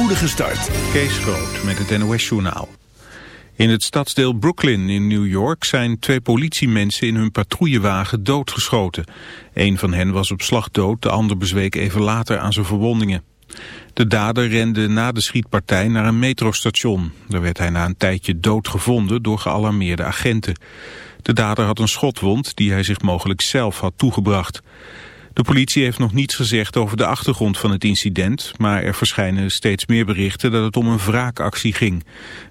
spoedige start. Kees Groot met het NOS-journaal. In het stadsdeel Brooklyn in New York zijn twee politiemensen in hun patrouillewagen doodgeschoten. Een van hen was op slag dood, de ander bezweek even later aan zijn verwondingen. De dader rende na de schietpartij naar een metrostation. Daar werd hij na een tijdje doodgevonden door gealarmeerde agenten. De dader had een schotwond die hij zich mogelijk zelf had toegebracht. De politie heeft nog niets gezegd over de achtergrond van het incident, maar er verschijnen steeds meer berichten dat het om een wraakactie ging.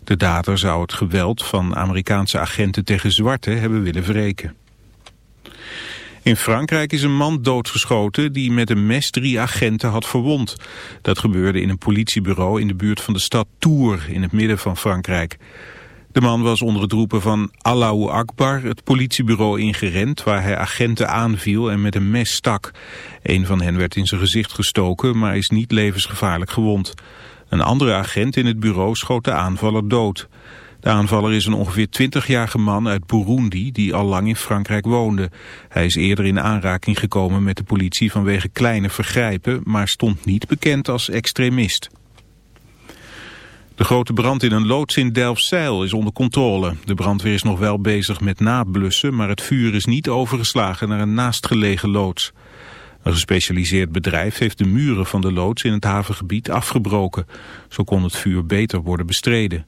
De dader zou het geweld van Amerikaanse agenten tegen zwarte hebben willen wreken. In Frankrijk is een man doodgeschoten die met een mes drie agenten had verwond. Dat gebeurde in een politiebureau in de buurt van de stad Tours in het midden van Frankrijk. De man was onder het roepen van Allahu Akbar het politiebureau ingerend waar hij agenten aanviel en met een mes stak. Een van hen werd in zijn gezicht gestoken, maar is niet levensgevaarlijk gewond. Een andere agent in het bureau schoot de aanvaller dood. De aanvaller is een ongeveer 20-jarige man uit Burundi die al lang in Frankrijk woonde. Hij is eerder in aanraking gekomen met de politie vanwege kleine vergrijpen, maar stond niet bekend als extremist. De grote brand in een loods in Delfzijl is onder controle. De brandweer is nog wel bezig met nablussen, maar het vuur is niet overgeslagen naar een naastgelegen loods. Een gespecialiseerd bedrijf heeft de muren van de loods in het havengebied afgebroken. Zo kon het vuur beter worden bestreden.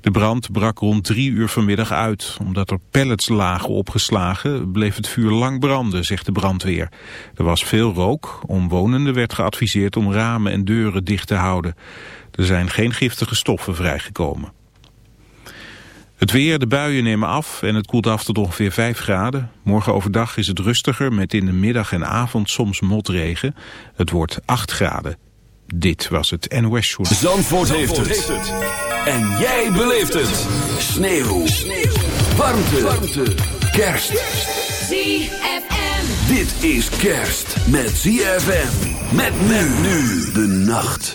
De brand brak rond drie uur vanmiddag uit. Omdat er pellets lagen opgeslagen bleef het vuur lang branden, zegt de brandweer. Er was veel rook. Omwonenden werd geadviseerd om ramen en deuren dicht te houden. Er zijn geen giftige stoffen vrijgekomen. Het weer, de buien nemen af en het koelt af tot ongeveer 5 graden. Morgen overdag is het rustiger met in de middag en avond soms motregen. Het wordt 8 graden. Dit was het NOS Show. Zandvoort, heeft, het. En jij beleeft het. Sneeuw. Sneeuw. Warmte. Warmte. Kerst. ZFM. Dit is kerst met ZFM. Met men nu de nacht.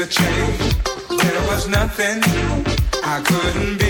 to change. There was nothing I couldn't be.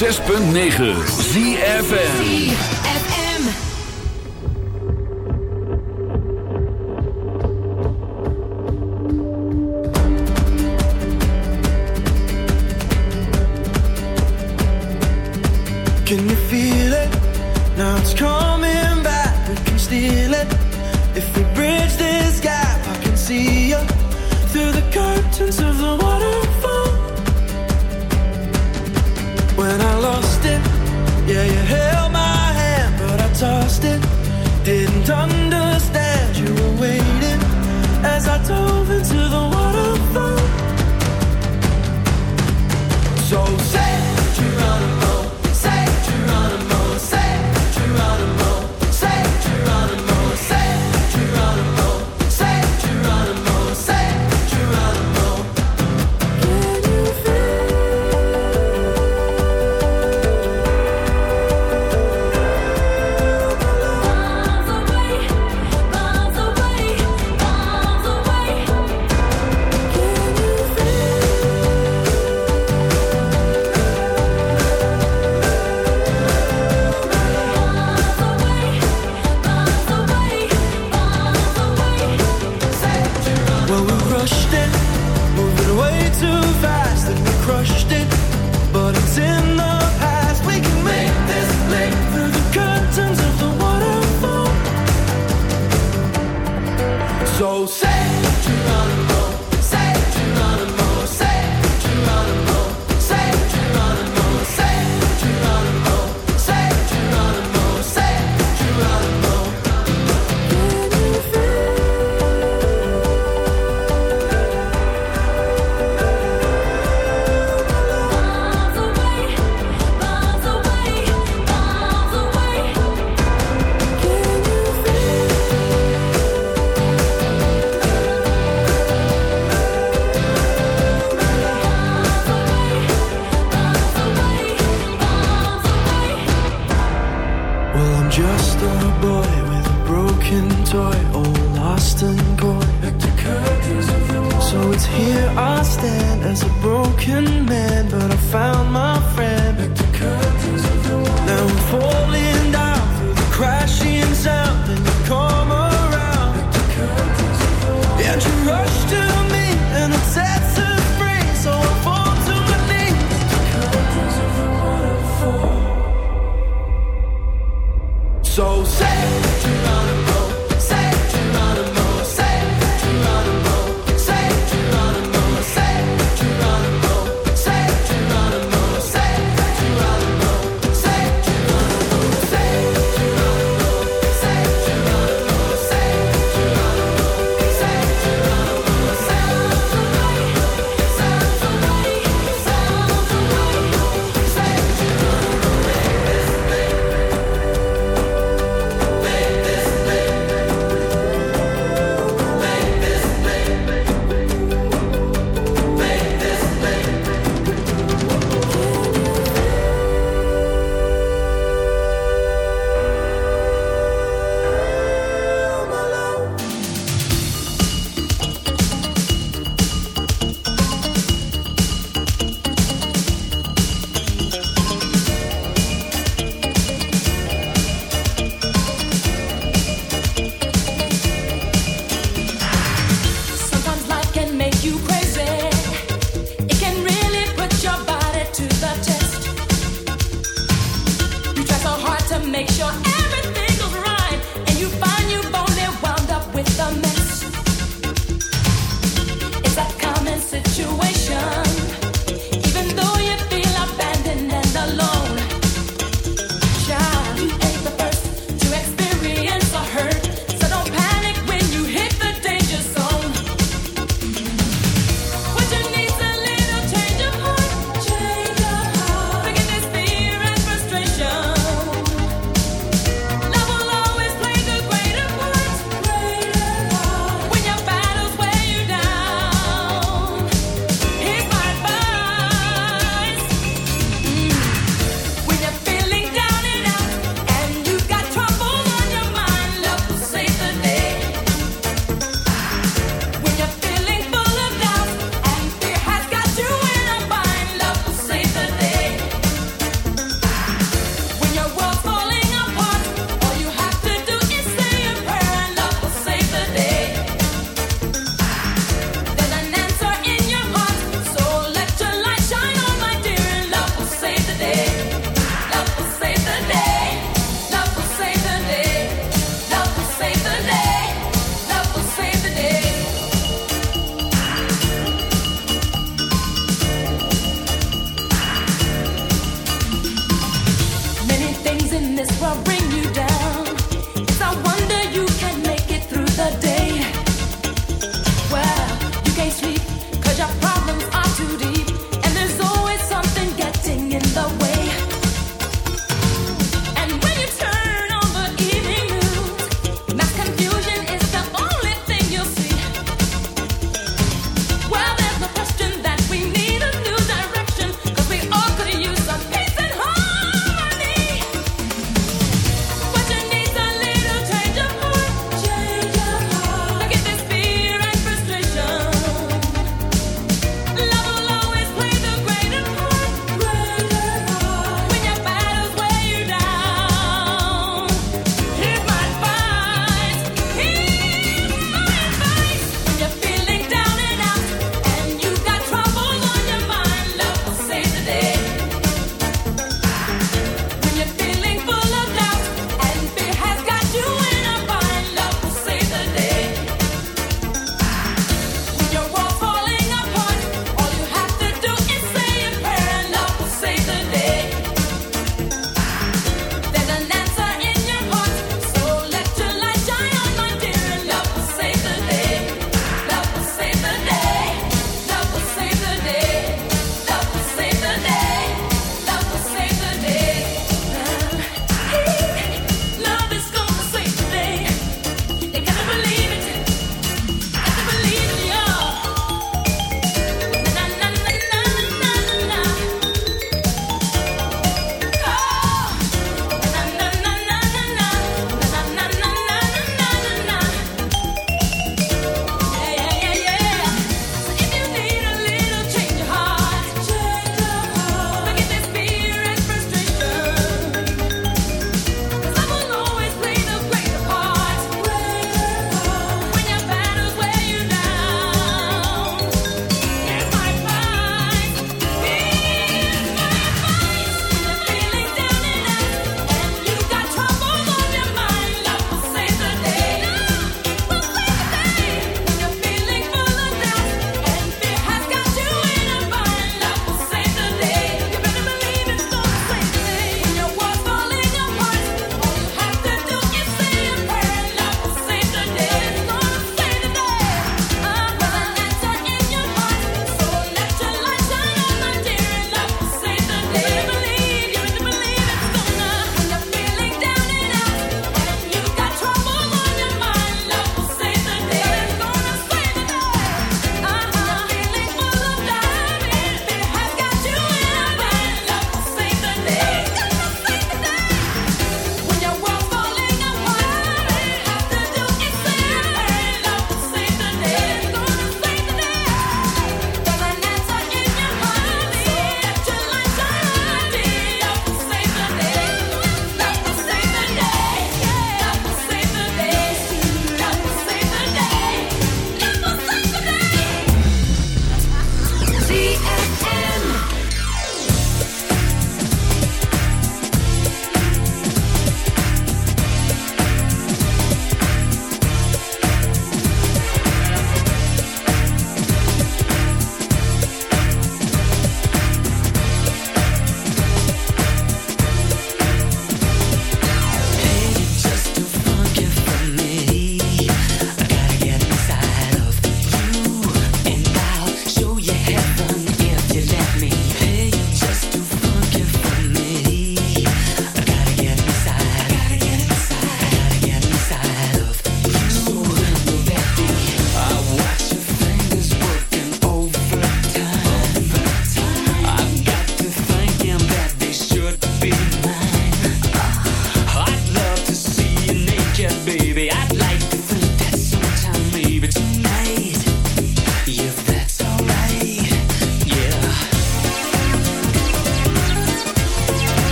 106.9 ZFM.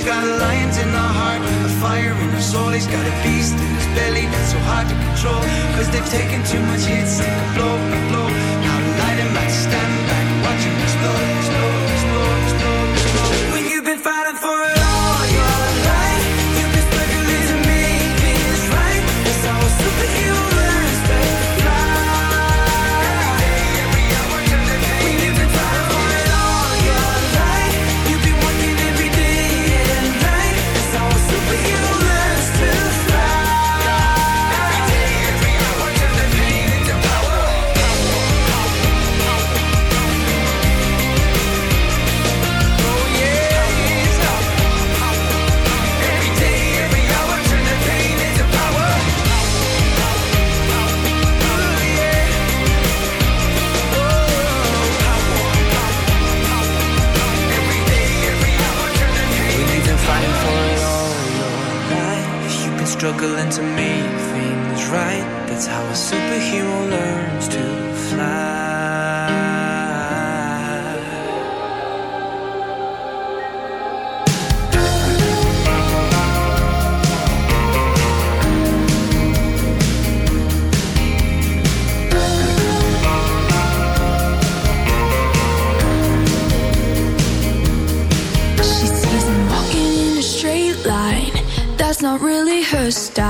He's got a lions in her heart, a fire in her soul. He's got a beast in his belly that's so hard to control. Cause they've taken too much hits, take a blow. The cool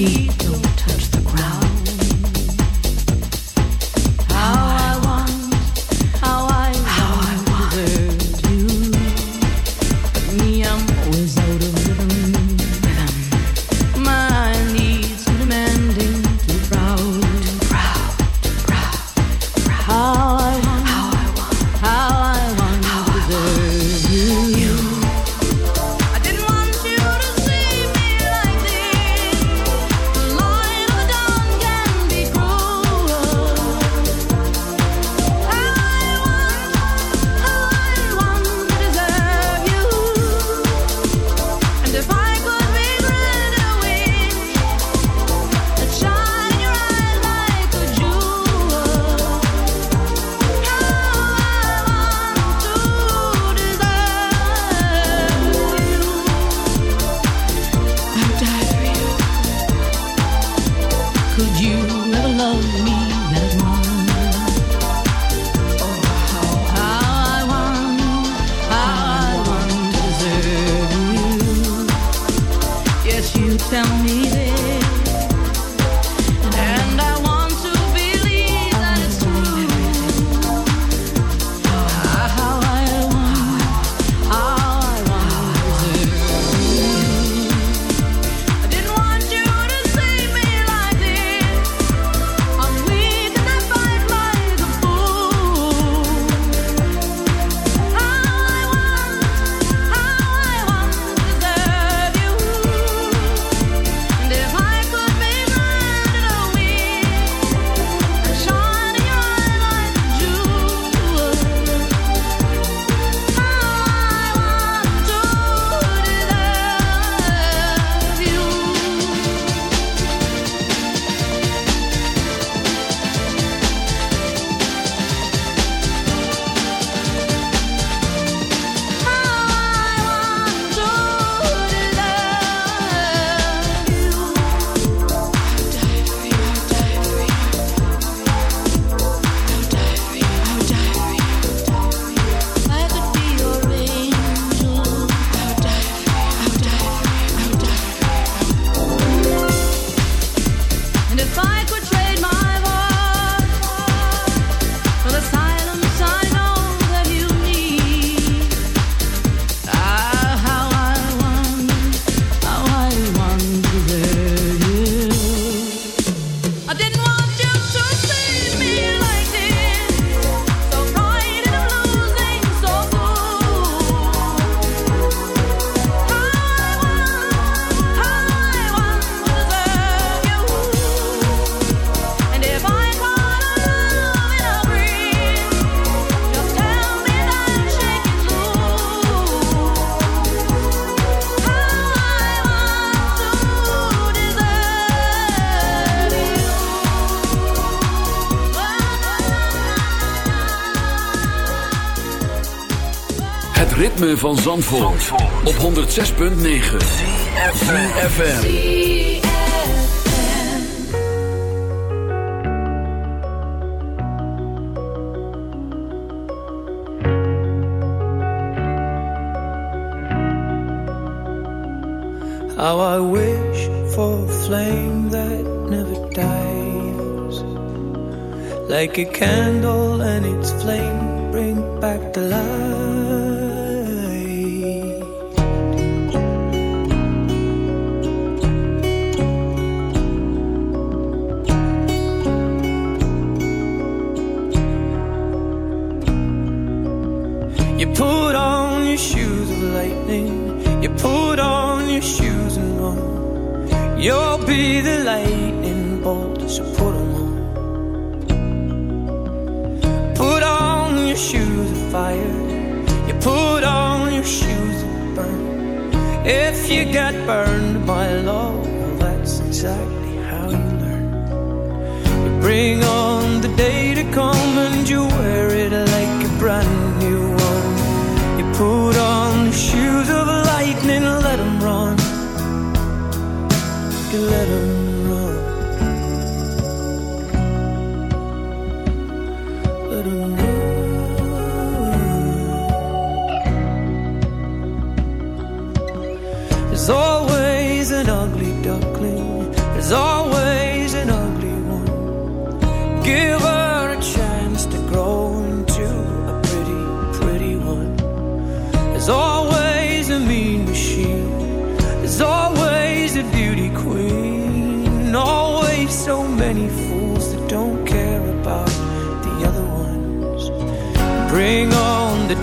feet away. Van Zandvoort, op 106.9 CFFM How I wish for a flame that never dies. Like a candle and its flame bring back the light you got burned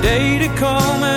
day to come